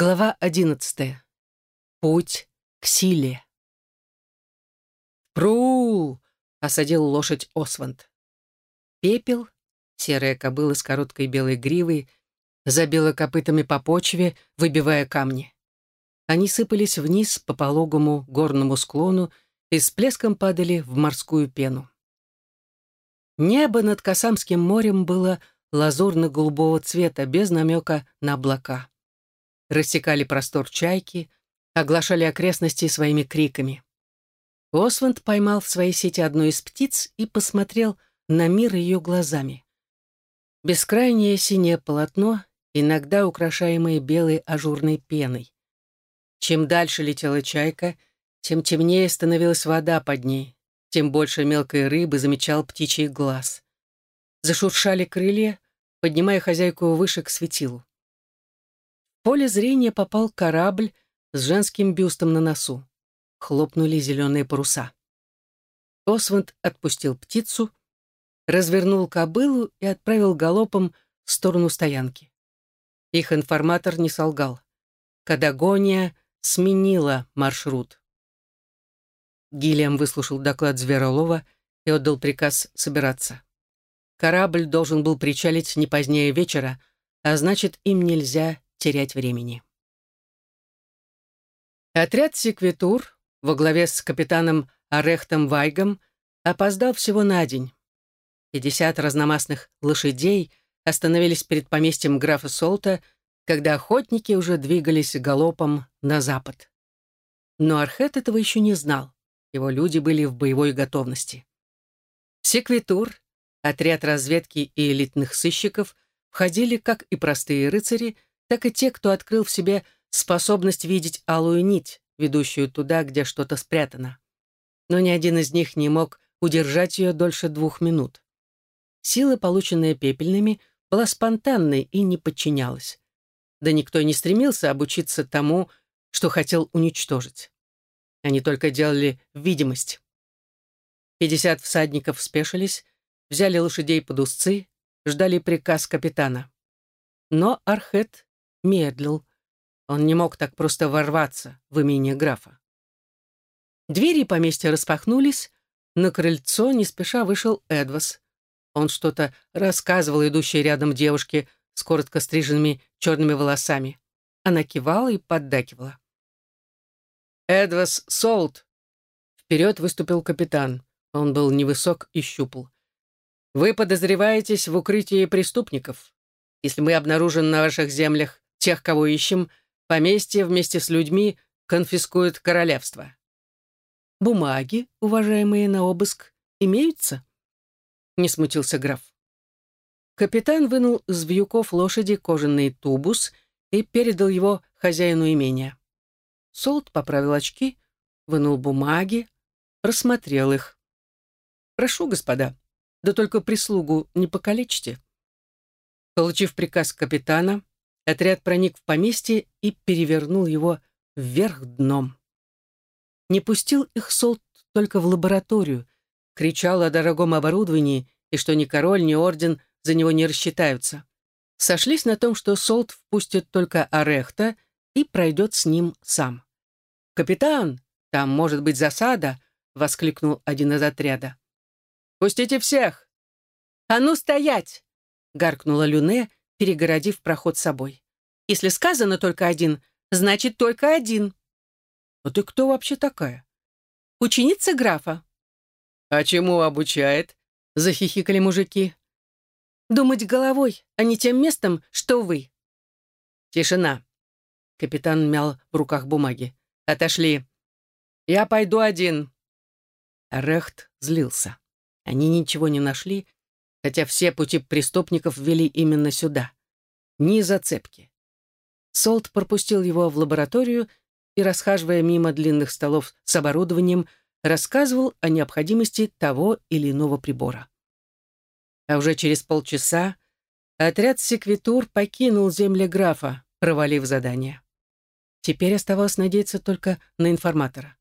Глава одиннадцатая. Путь к силе. «Пру!» — осадил лошадь Осванд. Пепел, серая кобыла с короткой белой гривой, забила копытами по почве, выбивая камни. Они сыпались вниз по пологому горному склону и с плеском падали в морскую пену. Небо над Касамским морем было лазурно-голубого цвета, без намека на облака рассекали простор чайки, оглашали окрестности своими криками. Осванд поймал в своей сети одну из птиц и посмотрел на мир ее глазами. Бескрайнее синее полотно, иногда украшаемое белой ажурной пеной. Чем дальше летела чайка, тем темнее становилась вода под ней, тем больше мелкой рыбы замечал птичий глаз. Зашуршали крылья, поднимая хозяйку выше к светилу поле зрения попал корабль с женским бюстом на носу. Хлопнули зеленые паруса. Осванд отпустил птицу, развернул кобылу и отправил галопом в сторону стоянки. Их информатор не солгал. Кадагония сменила маршрут. Гильям выслушал доклад Зверолова и отдал приказ собираться. Корабль должен был причалить не позднее вечера, а значит, им нельзя терять времени. Отряд секвитур во главе с капитаном Арехтом Вайгом опоздал всего на день. Пятьдесят разномастных лошадей остановились перед поместьем графа Солта, когда охотники уже двигались галопом на запад. Но Архет этого еще не знал. Его люди были в боевой готовности. Секвитур, отряд разведки и элитных сыщиков, входили, как и простые рыцари, так и те, кто открыл в себе способность видеть алую нить, ведущую туда, где что-то спрятано. Но ни один из них не мог удержать ее дольше двух минут. Сила, полученная пепельными, была спонтанной и не подчинялась. Да никто не стремился обучиться тому, что хотел уничтожить. Они только делали видимость. Пятьдесят всадников спешились, взяли лошадей под узцы, ждали приказ капитана. Но Архет медлил. Он не мог так просто ворваться в имение графа. Двери поместья распахнулись, на крыльцо не спеша вышел Эдвас. Он что-то рассказывал идущей рядом девушке с коротко стриженными черными волосами. Она кивала и поддакивала. «Эдвас Солт!» Вперед выступил капитан. Он был невысок и щупал. «Вы подозреваетесь в укрытии преступников. Если мы обнаружим на ваших землях Тех, кого ищем, поместье вместе с людьми конфискует королевство. Бумаги, уважаемые на обыск, имеются? Не смутился граф. Капитан вынул из вьюков лошади кожаный тубус и передал его хозяину имения. Солт поправил очки, вынул бумаги, рассмотрел их. «Прошу, господа, да только прислугу не покалечьте». Получив приказ капитана, Отряд проник в поместье и перевернул его вверх дном. Не пустил их Солт только в лабораторию, кричал о дорогом оборудовании и что ни король, ни орден за него не рассчитаются. Сошлись на том, что Солт впустит только Орехта и пройдет с ним сам. «Капитан, там может быть засада!» — воскликнул один из отряда. «Пустите всех!» «А ну стоять!» — гаркнула Люне перегородив проход собой. «Если сказано только один, значит только один». «А ты кто вообще такая?» «Ученица графа». «А чему обучает?» — захихикали мужики. «Думать головой, а не тем местом, что вы». «Тишина!» — капитан мял в руках бумаги. «Отошли. Я пойду один». Рехт злился. Они ничего не нашли, хотя все пути преступников вели именно сюда. Ни зацепки. Солт пропустил его в лабораторию и, расхаживая мимо длинных столов с оборудованием, рассказывал о необходимости того или иного прибора. А уже через полчаса отряд секвитур покинул земли графа, провалив задание. Теперь оставалось надеяться только на информатора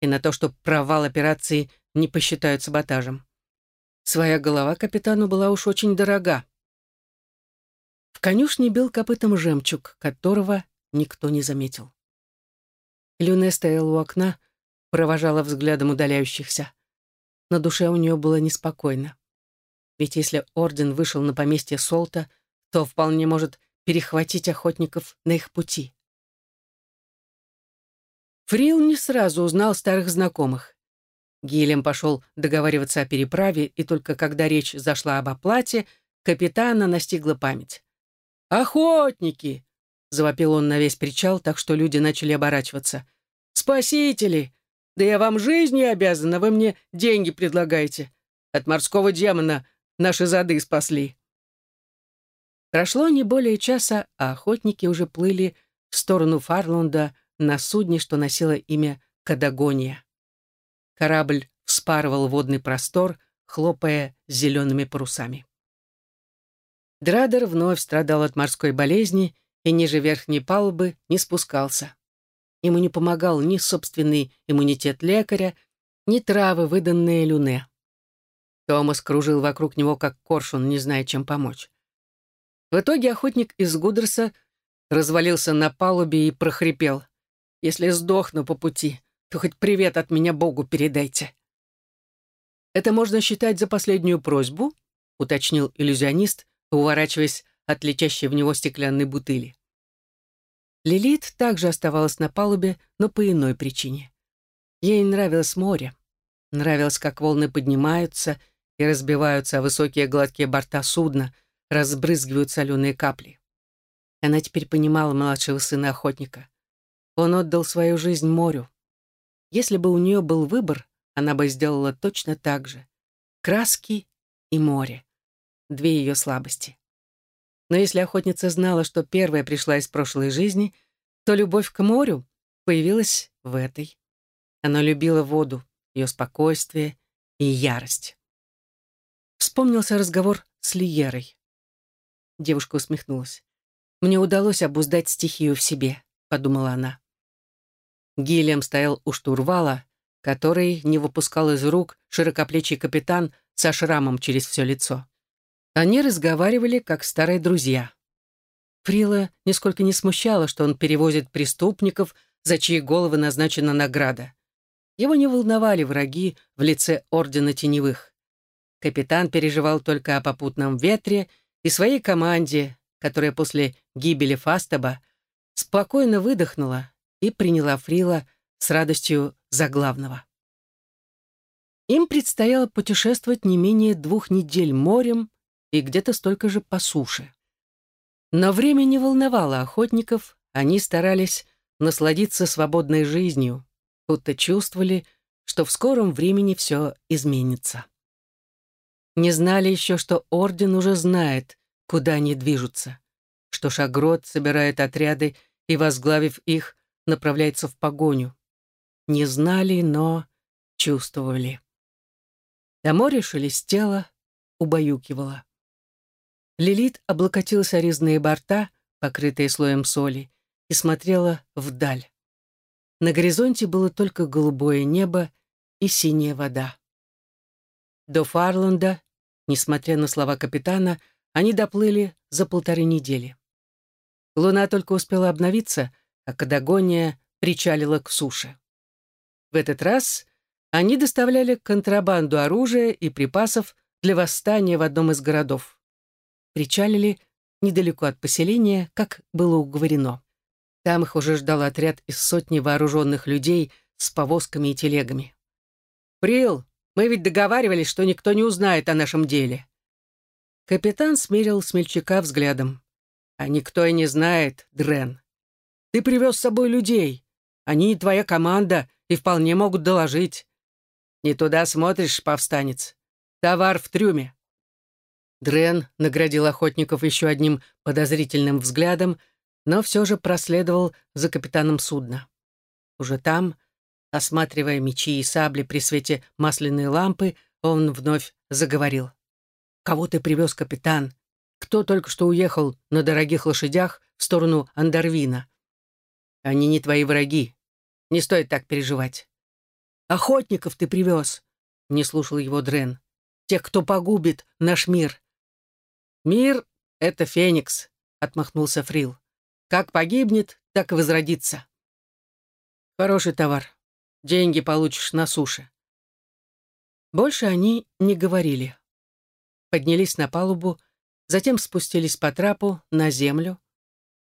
и на то, что провал операции не посчитают саботажем. Своя голова капитану была уж очень дорога. В конюшне бил копытом жемчуг, которого никто не заметил. Люне стояла у окна, провожала взглядом удаляющихся. На душе у нее было неспокойно. Ведь если орден вышел на поместье Солта, то вполне может перехватить охотников на их пути. Фрил не сразу узнал старых знакомых. Гилем пошел договариваться о переправе, и только когда речь зашла об оплате, капитана настигла память. «Охотники!» — завопил он на весь причал, так что люди начали оборачиваться. «Спасители! Да я вам жизнью обязана, вы мне деньги предлагаете. От морского демона наши зады спасли». Прошло не более часа, а охотники уже плыли в сторону Фарлунда на судне, что носило имя Кадагония. Корабль вспарывал водный простор, хлопая зелеными парусами. Драдер вновь страдал от морской болезни и ниже верхней палубы не спускался. Ему не помогал ни собственный иммунитет лекаря, ни травы, выданные Люне. Томас кружил вокруг него, как коршун, не зная, чем помочь. В итоге охотник из Гудерса развалился на палубе и прохрипел. «Если сдохну по пути, то хоть привет от меня Богу передайте». «Это можно считать за последнюю просьбу?» — уточнил иллюзионист, уворачиваясь от летящей в него стеклянной бутыли. Лилит также оставалась на палубе, но по иной причине. Ей нравилось море. Нравилось, как волны поднимаются и разбиваются о высокие гладкие борта судна, разбрызгивают соленые капли. Она теперь понимала младшего сына охотника. Он отдал свою жизнь морю. Если бы у нее был выбор, она бы сделала точно так же. Краски и море. Две ее слабости. Но если охотница знала, что первая пришла из прошлой жизни, то любовь к морю появилась в этой. Она любила воду, ее спокойствие и ярость. Вспомнился разговор с Лиерой. Девушка усмехнулась. «Мне удалось обуздать стихию в себе», — подумала она. Гильям стоял у штурвала, который не выпускал из рук широкоплечий капитан со шрамом через все лицо. Они разговаривали, как старые друзья. Фрила нисколько не смущало, что он перевозит преступников, за чьи головы назначена награда. Его не волновали враги в лице Ордена Теневых. Капитан переживал только о попутном ветре и своей команде, которая после гибели Фастаба спокойно выдохнула и приняла Фрила с радостью за главного. Им предстояло путешествовать не менее двух недель морем и где-то столько же по суше. Но время не волновало охотников, они старались насладиться свободной жизнью, будто чувствовали, что в скором времени все изменится. Не знали еще, что Орден уже знает, куда они движутся, что Шагрот собирает отряды и, возглавив их, направляется в погоню. Не знали, но чувствовали. До моря шелестело, убаюкивало. Лилит облокотилась о резные борта, покрытые слоем соли, и смотрела вдаль. На горизонте было только голубое небо и синяя вода. До Фарланда, несмотря на слова капитана, они доплыли за полторы недели. Луна только успела обновиться, а Кадагония причалила к суше. В этот раз они доставляли контрабанду оружия и припасов для восстания в одном из городов причалили недалеко от поселения, как было уговорено. Там их уже ждал отряд из сотни вооруженных людей с повозками и телегами. «Прил, мы ведь договаривались, что никто не узнает о нашем деле». Капитан смерил смельчака взглядом. «А никто и не знает, Дрен. Ты привез с собой людей. Они твоя команда и вполне могут доложить. Не туда смотришь, повстанец. Товар в трюме. Дрен наградил охотников еще одним подозрительным взглядом, но все же проследовал за капитаном судна. Уже там, осматривая мечи и сабли при свете масляной лампы, он вновь заговорил. «Кого ты привез, капитан? Кто только что уехал на дорогих лошадях в сторону Андарвина? Они не твои враги. Не стоит так переживать. Охотников ты привез!» — не слушал его Дрен. «Тех, кто погубит наш мир. «Мир — это Феникс», — отмахнулся Фрил. Как погибнет, так и возродится. Хороший товар. Деньги получишь на суше. Больше они не говорили. Поднялись на палубу, затем спустились по трапу на землю.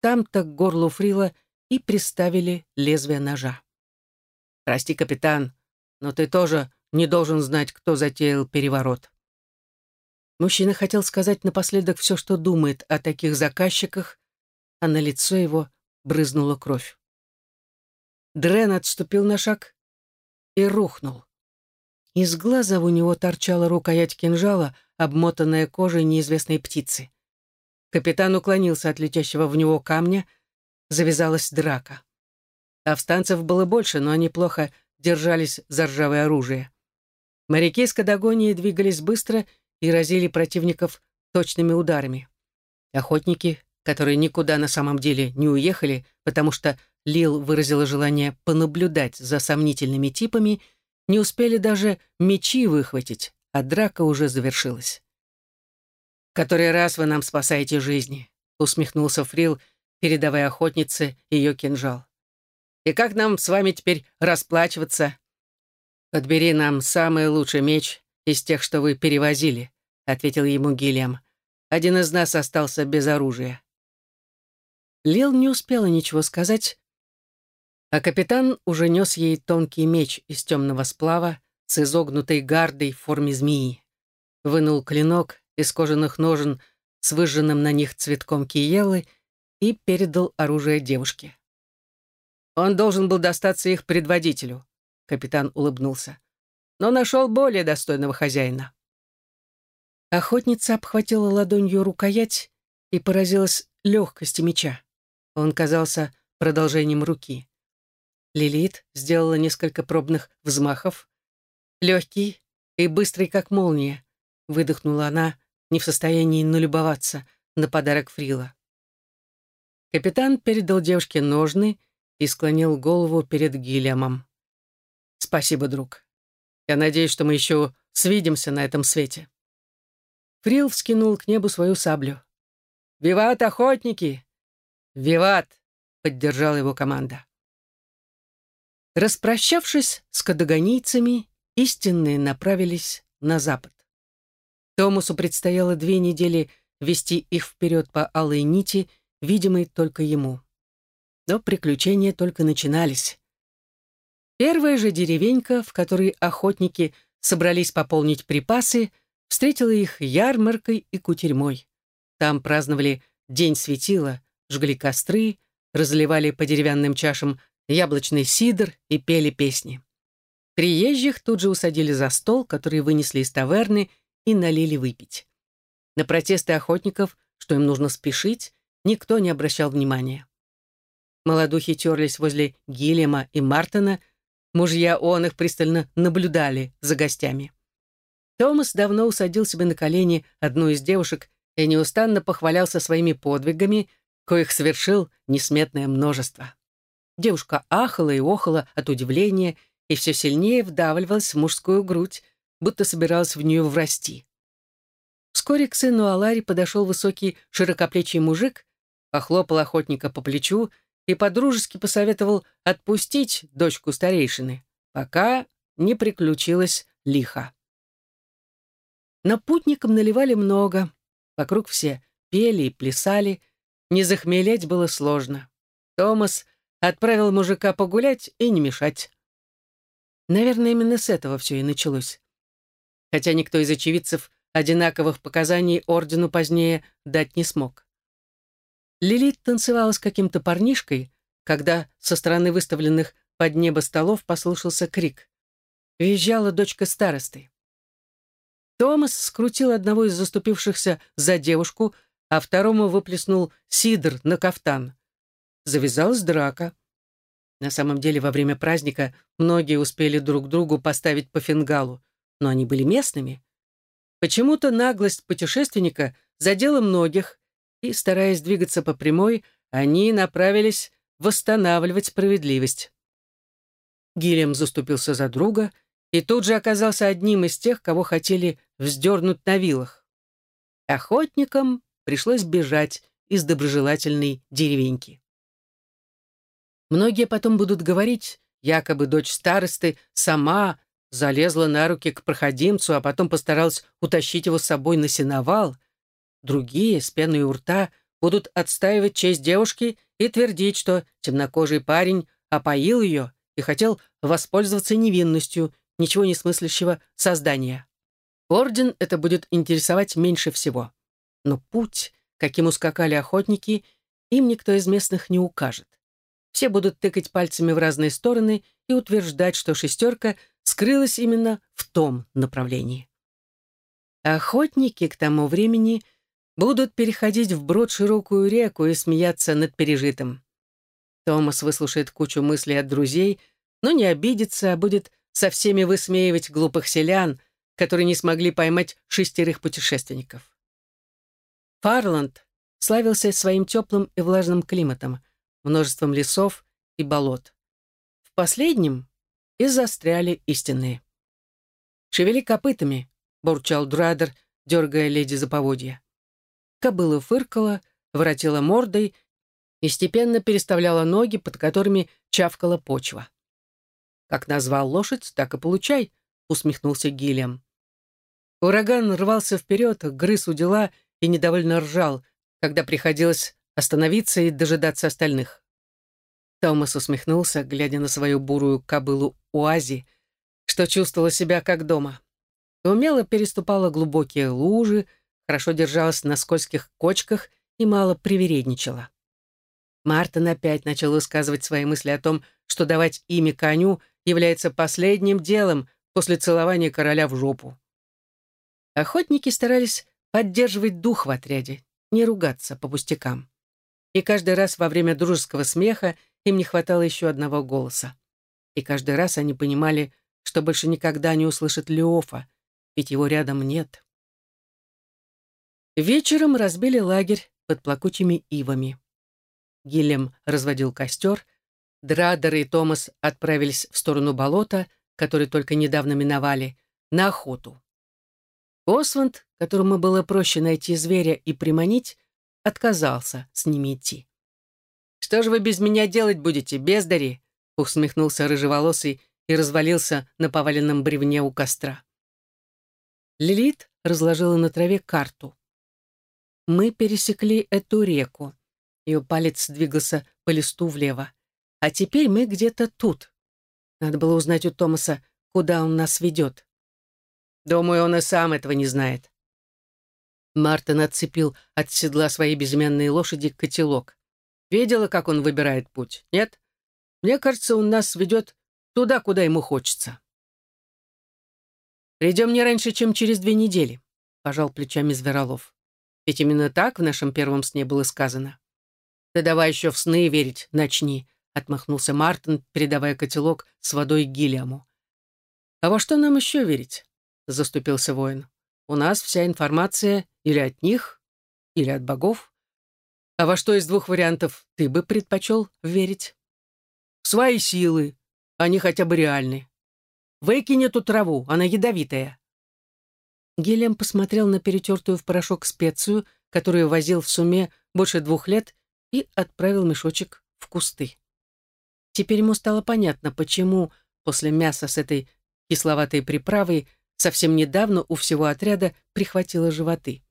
Там-то к горлу Фрила и приставили лезвие ножа. «Прости, капитан, но ты тоже не должен знать, кто затеял переворот». Мужчина хотел сказать напоследок все, что думает о таких заказчиках, а на лицо его брызнула кровь. Дрен отступил на шаг и рухнул. Из глаза у него торчала рукоять кинжала, обмотанная кожей неизвестной птицы. Капитан уклонился от летящего в него камня, завязалась драка. Повстанцев было больше, но они плохо держались за ржавое оружие. Моряки с Кадагонии двигались быстро и разили противников точными ударами. Охотники, которые никуда на самом деле не уехали, потому что Лил выразила желание понаблюдать за сомнительными типами, не успели даже мечи выхватить, а драка уже завершилась. «Который раз вы нам спасаете жизни», — усмехнулся Фрил, передавая охотнице ее кинжал. «И как нам с вами теперь расплачиваться?» «Подбери нам самый лучший меч из тех, что вы перевозили», — ответил ему Гильям. «Один из нас остался без оружия». Лил не успела ничего сказать, а капитан уже нес ей тонкий меч из темного сплава с изогнутой гардой в форме змеи. Вынул клинок из кожаных ножен с выжженным на них цветком киелы и передал оружие девушке. «Он должен был достаться их предводителю», — капитан улыбнулся, «но нашел более достойного хозяина». Охотница обхватила ладонью рукоять и поразилась легкости меча. Он казался продолжением руки. Лилит сделала несколько пробных взмахов. Легкий и быстрый, как молния, выдохнула она, не в состоянии налюбоваться на подарок Фрила. Капитан передал девушке ножны и склонил голову перед Гильямом. «Спасибо, друг. Я надеюсь, что мы еще свидимся на этом свете». Фрил вскинул к небу свою саблю. «Виват, охотники!» «Виват!» — поддержала его команда. Распрощавшись с кадагонийцами, истинные направились на запад. Томасу предстояло две недели вести их вперед по алой нити, видимой только ему. Но приключения только начинались. Первая же деревенька, в которой охотники собрались пополнить припасы, встретила их ярмаркой и кутерьмой. Там праздновали День светила, жгли костры, разливали по деревянным чашам яблочный сидр и пели песни. Приезжих тут же усадили за стол, который вынесли из таверны и налили выпить. На протесты охотников, что им нужно спешить, никто не обращал внимания. Молодухи терлись возле Гиллема и Мартина, мужья он их пристально наблюдали за гостями. Томас давно усадил себе на колени одну из девушек и неустанно похвалялся своими подвигами, коих совершил несметное множество. Девушка ахала и охала от удивления и все сильнее вдавливалась в мужскую грудь, будто собиралась в нее врасти. Вскоре к сыну Алари подошел высокий широкоплечий мужик, похлопал охотника по плечу и подружески посоветовал отпустить дочку старейшины, пока не приключилось лихо. На путникам наливали много, вокруг все пели и плясали, не захмелеть было сложно. Томас Отправил мужика погулять и не мешать. Наверное, именно с этого все и началось. Хотя никто из очевидцев одинаковых показаний ордену позднее дать не смог. Лилит танцевала с каким-то парнишкой, когда со стороны выставленных под небо столов послышался крик. Визжала дочка старосты. Томас скрутил одного из заступившихся за девушку, а второму выплеснул сидр на кафтан завязалась драка. На самом деле, во время праздника многие успели друг другу поставить по фингалу, но они были местными. Почему-то наглость путешественника задела многих, и, стараясь двигаться по прямой, они направились восстанавливать справедливость. Гильям заступился за друга и тут же оказался одним из тех, кого хотели вздернуть на вилах. Охотникам пришлось бежать из доброжелательной деревеньки. Многие потом будут говорить, якобы дочь старосты сама залезла на руки к проходимцу, а потом постаралась утащить его с собой на сеновал. Другие, с пеной у рта, будут отстаивать честь девушки и твердить, что темнокожий парень опоил ее и хотел воспользоваться невинностью ничего не смыслящего создания. Орден это будет интересовать меньше всего. Но путь, каким ускакали охотники, им никто из местных не укажет. Все будут тыкать пальцами в разные стороны и утверждать, что шестерка скрылась именно в том направлении. Охотники к тому времени будут переходить вброд широкую реку и смеяться над пережитым. Томас выслушает кучу мыслей от друзей, но не обидится, а будет со всеми высмеивать глупых селян, которые не смогли поймать шестерых путешественников. Фарланд славился своим теплым и влажным климатом, множеством лесов и болот. В последнем и застряли истинные. «Шевели копытами», — бурчал Драдер, дергая леди за поводья. Кобыла фыркала, воротила мордой и степенно переставляла ноги, под которыми чавкала почва. «Как назвал лошадь, так и получай», — усмехнулся Гильям. Ураган рвался вперед, грыз у дела и недовольно ржал, когда приходилось остановиться и дожидаться остальных. Томас усмехнулся, глядя на свою бурую кобылу Уази, что чувствовала себя как дома. Умело переступала глубокие лужи, хорошо держалась на скользких кочках и мало привередничала. Мартин опять начал высказывать свои мысли о том, что давать имя коню является последним делом после целования короля в жопу. Охотники старались поддерживать дух в отряде, не ругаться по пустякам. И каждый раз во время дружеского смеха им не хватало еще одного голоса. И каждый раз они понимали, что больше никогда не услышат Леофа, ведь его рядом нет. Вечером разбили лагерь под плакучими ивами. Гиллем разводил костер, Драдер и Томас отправились в сторону болота, который только недавно миновали, на охоту. Осванд, которому было проще найти зверя и приманить, отказался с ними идти. «Что же вы без меня делать будете, бездари?» усмехнулся рыжеволосый и развалился на поваленном бревне у костра. Лилит разложила на траве карту. Мы пересекли эту реку. Ее палец двигался по листу влево. А теперь мы где-то тут. Надо было узнать у Томаса, куда он нас ведет. Думаю, он и сам этого не знает. Мартин отцепил от седла своей безымянной лошади котелок. Видела, как он выбирает путь, нет? Мне кажется, он нас ведет туда, куда ему хочется. «Придем не раньше, чем через две недели», — пожал плечами Зверолов. «Ведь именно так в нашем первом сне было сказано». «Да давай еще в сны верить начни», — отмахнулся Мартин, передавая котелок с водой Гиллиаму. «А во что нам еще верить? — заступился воин. «У нас вся информация или от них, или от богов. А во что из двух вариантов ты бы предпочел верить?» «Свои силы. Они хотя бы реальны. Выкинь эту траву, она ядовитая». Гелем посмотрел на перетертую в порошок специю, которую возил в суме больше двух лет, и отправил мешочек в кусты. Теперь ему стало понятно, почему после мяса с этой кисловатой приправой Совсем недавно у всего отряда прихватило животы.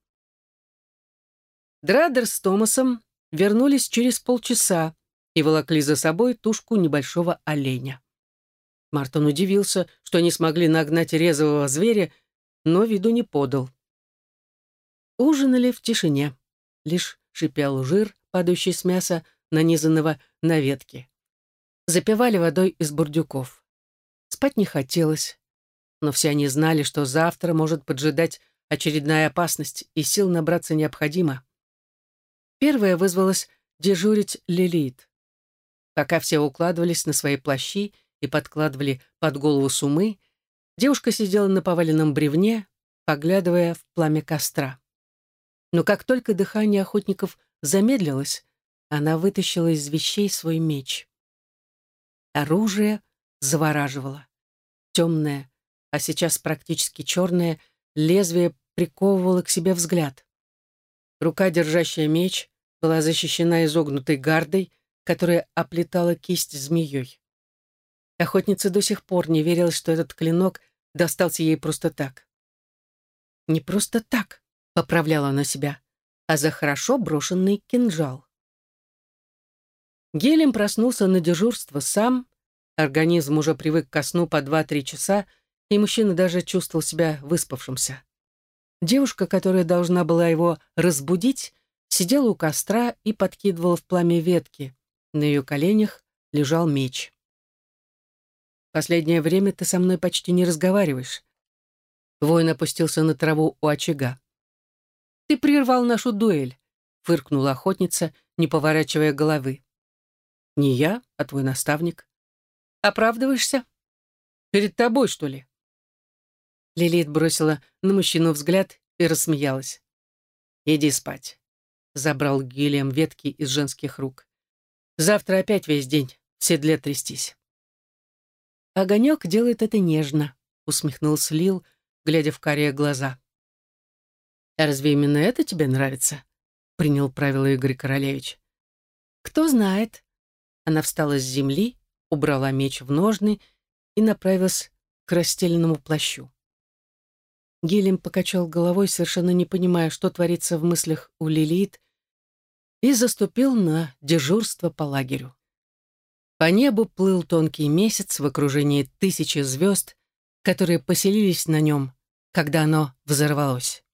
Драдер с Томасом вернулись через полчаса и волокли за собой тушку небольшого оленя. Мартон удивился, что они смогли нагнать резвого зверя, но виду не подал. Ужинали в тишине. Лишь шипел жир, падающий с мяса, нанизанного на ветки. Запивали водой из бурдюков. Спать не хотелось но все они знали, что завтра может поджидать очередная опасность, и сил набраться необходимо. Первая вызвалась дежурить Лилит. Пока все укладывались на свои плащи и подкладывали под голову сумы, девушка сидела на поваленном бревне, поглядывая в пламя костра. Но как только дыхание охотников замедлилось, она вытащила из вещей свой меч. Оружие завораживало. Темное, а сейчас практически черное, лезвие приковывало к себе взгляд. Рука, держащая меч, была защищена изогнутой гардой, которая оплетала кисть змеей. Охотница до сих пор не верила, что этот клинок достался ей просто так. «Не просто так», — поправляла она себя, «а за хорошо брошенный кинжал». Гелем проснулся на дежурство сам, организм уже привык ко сну по 2-3 часа, и мужчина даже чувствовал себя выспавшимся. Девушка, которая должна была его разбудить, сидела у костра и подкидывала в пламя ветки. На ее коленях лежал меч. «Последнее время ты со мной почти не разговариваешь». Воин опустился на траву у очага. «Ты прервал нашу дуэль», — фыркнула охотница, не поворачивая головы. «Не я, а твой наставник». «Оправдываешься? Перед тобой, что ли?» Лилит бросила на мужчину взгляд и рассмеялась. «Иди спать», — забрал Гильям ветки из женских рук. «Завтра опять весь день в седле трястись». «Огонек делает это нежно», — усмехнулся Лил, глядя в карие глаза. «А разве именно это тебе нравится?» — принял правило Игорь Королевич. «Кто знает». Она встала с земли, убрала меч в ножны и направилась к расстеленному плащу. Гелем покачал головой, совершенно не понимая, что творится в мыслях у Лилит, и заступил на дежурство по лагерю. По небу плыл тонкий месяц в окружении тысячи звезд, которые поселились на нем, когда оно взорвалось.